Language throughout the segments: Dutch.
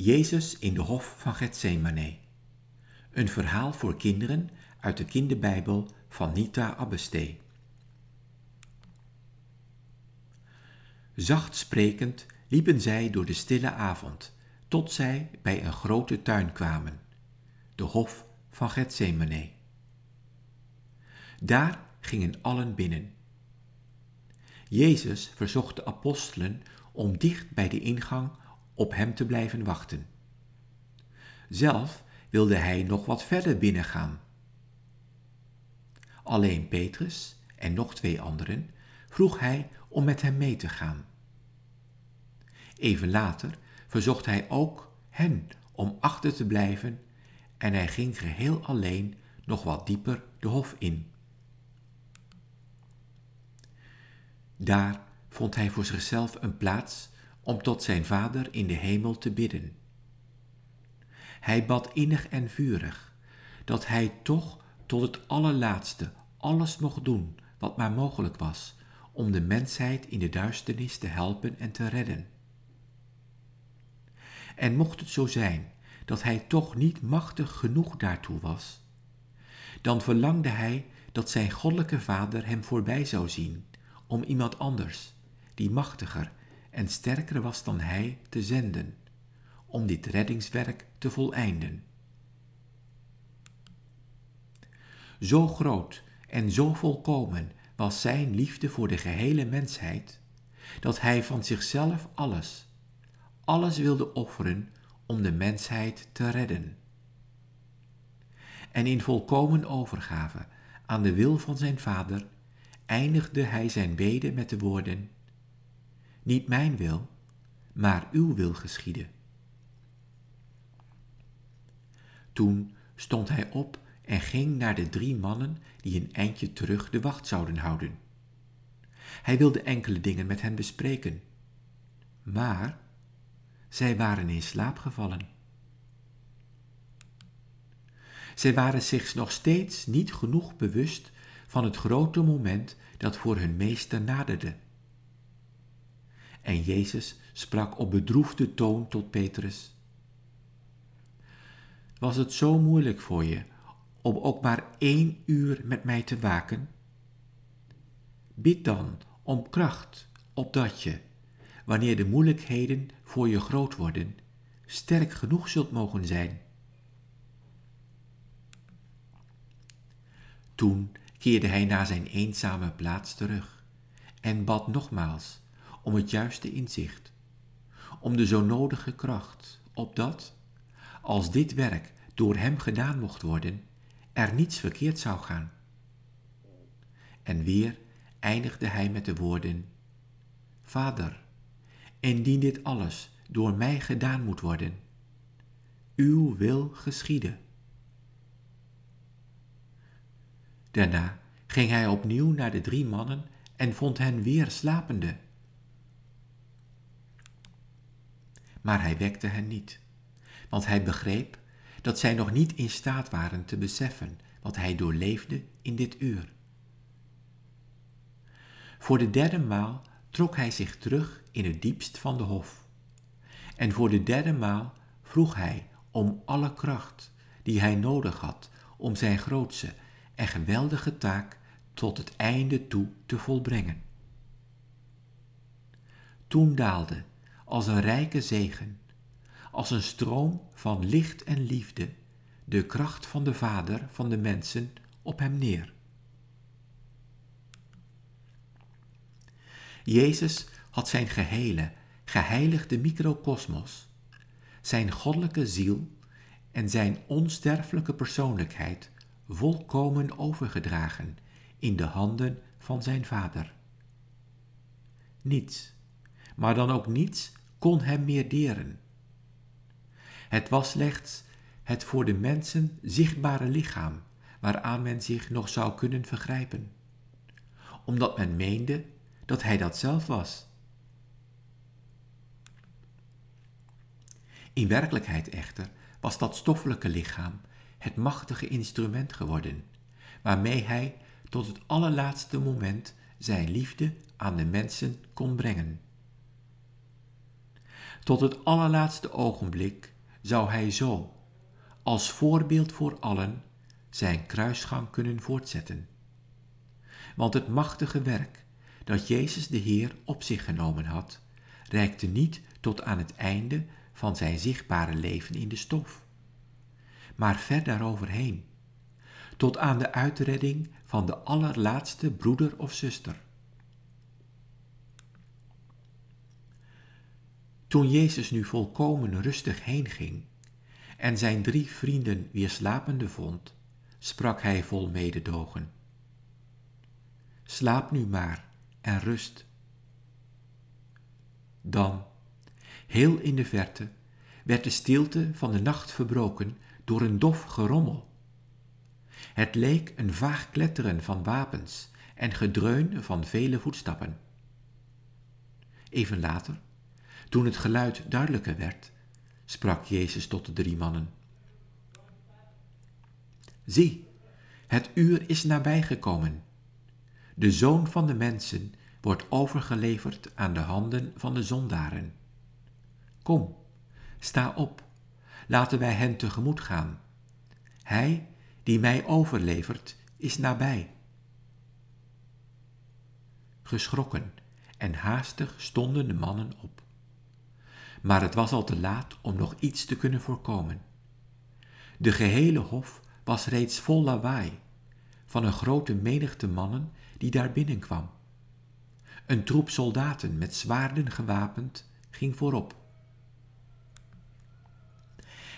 Jezus in de hof van Gethsemane. Een verhaal voor kinderen uit de kinderbijbel van Nita Abbestee. Zacht sprekend liepen zij door de stille avond, tot zij bij een grote tuin kwamen, de hof van Gethsemane. Daar gingen allen binnen. Jezus verzocht de apostelen om dicht bij de ingang op hem te blijven wachten. Zelf wilde hij nog wat verder binnengaan. Alleen Petrus en nog twee anderen vroeg hij om met hem mee te gaan. Even later verzocht hij ook hen om achter te blijven en hij ging geheel alleen nog wat dieper de hof in. Daar vond hij voor zichzelf een plaats om tot zijn Vader in de hemel te bidden. Hij bad innig en vurig dat hij toch tot het allerlaatste alles mocht doen wat maar mogelijk was om de mensheid in de duisternis te helpen en te redden. En mocht het zo zijn dat hij toch niet machtig genoeg daartoe was, dan verlangde hij dat zijn goddelijke vader hem voorbij zou zien om iemand anders, die machtiger en sterker was dan hij, te zenden, om dit reddingswerk te voleinden. Zo groot en zo volkomen was zijn liefde voor de gehele mensheid, dat hij van zichzelf alles, alles wilde offeren om de mensheid te redden. En in volkomen overgave aan de wil van zijn vader eindigde hij zijn bede met de woorden: Niet mijn wil, maar uw wil geschieden. Toen stond hij op en ging naar de drie mannen die een eindje terug de wacht zouden houden. Hij wilde enkele dingen met hen bespreken, maar zij waren in slaap gevallen. Zij waren zich nog steeds niet genoeg bewust van het grote moment dat voor hun meester naderde. En Jezus sprak op bedroefde toon tot Petrus. Was het zo moeilijk voor je om ook maar één uur met mij te waken? Bid dan om kracht, opdat je, wanneer de moeilijkheden voor je groot worden, sterk genoeg zult mogen zijn. Toen keerde hij naar zijn eenzame plaats terug en bad nogmaals om het juiste inzicht, om de zo nodige kracht, opdat, als dit werk door hem gedaan mocht worden, er niets verkeerd zou gaan. En weer eindigde hij met de woorden: Vader, indien dit alles door mij gedaan moet worden, uw wil geschieden. Daarna ging hij opnieuw naar de drie mannen en vond hen weer slapende. Maar hij wekte hen niet, want hij begreep dat zij nog niet in staat waren te beseffen wat hij doorleefde in dit uur. Voor de derde maal trok hij zich terug in het diepst van de hof. En voor de derde maal vroeg hij om alle kracht die hij nodig had om zijn grootse en geweldige taak tot het einde toe te volbrengen. Toen daalde, als een rijke zegen, als een stroom van licht en liefde, de kracht van de Vader van de mensen op hem neer. Jezus had zijn gehele, geheiligde microcosmos, zijn goddelijke ziel en zijn onsterfelijke persoonlijkheid volkomen overgedragen in de handen van zijn Vader. Niets, maar dan ook niets, kon hem meer deren. Het was slechts het voor de mensen zichtbare lichaam waaraan men zich nog zou kunnen vergrijpen, omdat men meende dat hij dat zelf was. In werkelijkheid echter was dat stoffelijke lichaam het machtige instrument geworden, waarmee hij tot het allerlaatste moment zijn liefde aan de mensen kon brengen. Tot het allerlaatste ogenblik zou hij zo, als voorbeeld voor allen, zijn kruisgang kunnen voortzetten. Want het machtige werk dat Jezus de Heer op zich genomen had, reikte niet tot aan het einde van zijn zichtbare leven in de stof, maar ver daaroverheen, tot aan de uitredding van de allerlaatste broeder of zuster. Toen Jezus nu volkomen rustig heenging en zijn drie vrienden weer slapende vond, sprak hij vol mededogen. Slaap nu maar en rust. Dan, heel in de verte, werd de stilte van de nacht verbroken door een dof gerommel. Het leek een vaag kletteren van wapens en gedreun van vele voetstappen. Even later, toen het geluid duidelijker werd, sprak Jezus tot de drie mannen. Zie, het uur is nabijgekomen. De zoon van de mensen wordt overgeleverd aan de handen van de zondaren. Kom, sta op, laten wij hen tegemoet gaan. Hij die mij overlevert is nabij. Geschrokken en haastig stonden de mannen op. Maar het was al te laat om nog iets te kunnen voorkomen. De gehele hof was reeds vol lawaai van een grote menigte mannen die daar binnenkwam. Een troep soldaten met zwaarden gewapend ging voorop.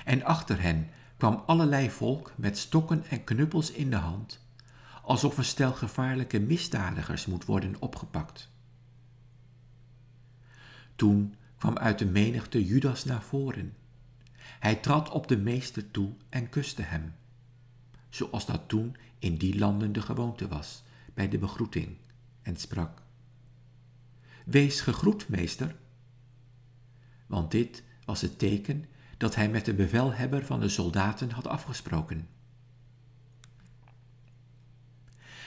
En achter hen kwam allerlei volk met stokken en knuppels in de hand, alsof een stel gevaarlijke misdadigers moet worden opgepakt. Toen kwam uit de menigte Judas naar voren. Hij trad op de meester toe en kuste hem, zoals dat toen in die landen de gewoonte was bij de begroeting, en sprak: Wees gegroet, meester. Want dit was het teken dat hij met de bevelhebber van de soldaten had afgesproken.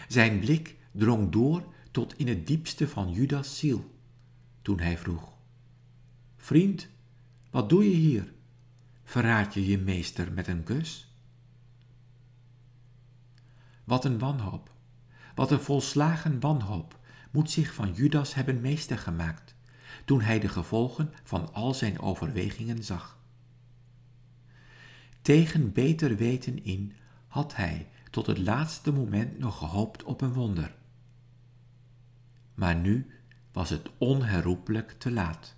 Zijn blik drong door tot in het diepste van Judas' ziel, toen hij vroeg: Vriend, wat doe je hier? Verraad je je meester met een kus? Wat een wanhoop, wat een volslagen wanhoop moet zich van Judas hebben meester gemaakt, toen hij de gevolgen van al zijn overwegingen zag. Tegen beter weten in had hij tot het laatste moment nog gehoopt op een wonder. Maar nu was het onherroepelijk te laat.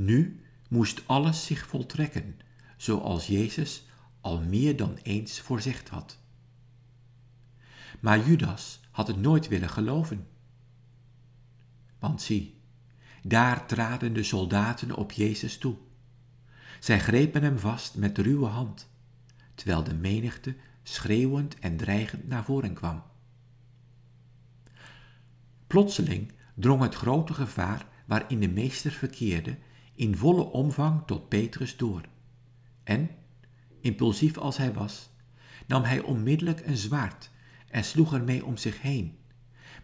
Nu moest alles zich voltrekken, zoals Jezus al meer dan eens voorzegd had. Maar Judas had het nooit willen geloven. Want zie, daar traden de soldaten op Jezus toe. Zij grepen hem vast met ruwe hand, terwijl de menigte schreeuwend en dreigend naar voren kwam. Plotseling drong het grote gevaar waarin de meester verkeerde in volle omvang tot Petrus door. En, impulsief als hij was, nam hij onmiddellijk een zwaard en sloeg ermee om zich heen,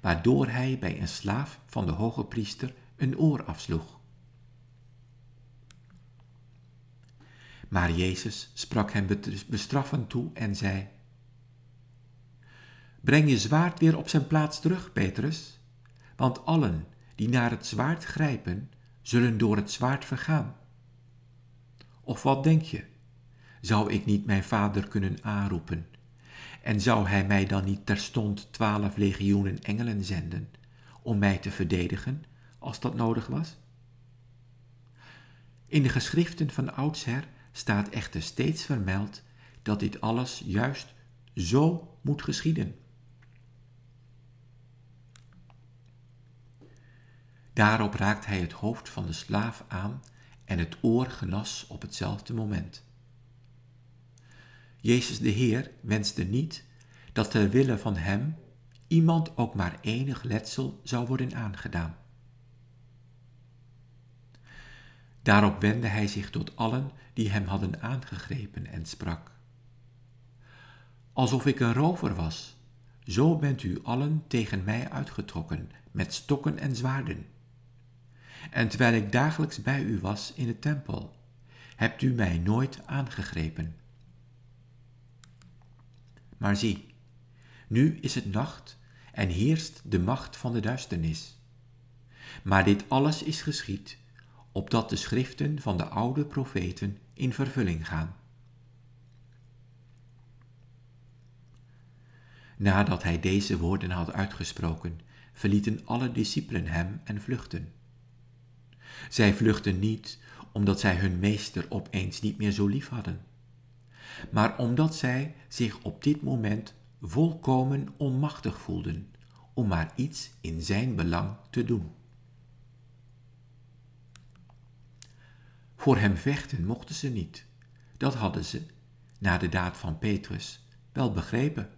waardoor hij bij een slaaf van de hoge priester een oor afsloeg. Maar Jezus sprak hem bestraffend toe en zei: Breng je zwaard weer op zijn plaats terug, Petrus, want allen die naar het zwaard grijpen, zullen door het zwaard vergaan. Of wat denk je? Zou ik niet mijn vader kunnen aanroepen? En zou hij mij dan niet terstond twaalf legioenen engelen zenden om mij te verdedigen als dat nodig was? In de geschriften van oudsher staat echter steeds vermeld dat dit alles juist zo moet geschieden. Daarop raakt hij het hoofd van de slaaf aan en het oor genas op hetzelfde moment. Jezus de Heer wenste niet dat ter wille van hem iemand ook maar enig letsel zou worden aangedaan. Daarop wendde hij zich tot allen die hem hadden aangegrepen en sprak: Alsof ik een rover was, zo bent u allen tegen mij uitgetrokken met stokken en zwaarden. En terwijl ik dagelijks bij u was in de tempel, hebt u mij nooit aangegrepen. Maar zie, nu is het nacht en heerst de macht van de duisternis. Maar dit alles is geschied, opdat de schriften van de oude profeten in vervulling gaan. Nadat hij deze woorden had uitgesproken, verlieten alle discipelen hem en vluchtten. Zij vluchtten niet omdat zij hun meester opeens niet meer zo lief hadden, maar omdat zij zich op dit moment volkomen onmachtig voelden om maar iets in zijn belang te doen. Voor hem vechten mochten ze niet. Dat hadden ze, na de daad van Petrus, wel begrepen.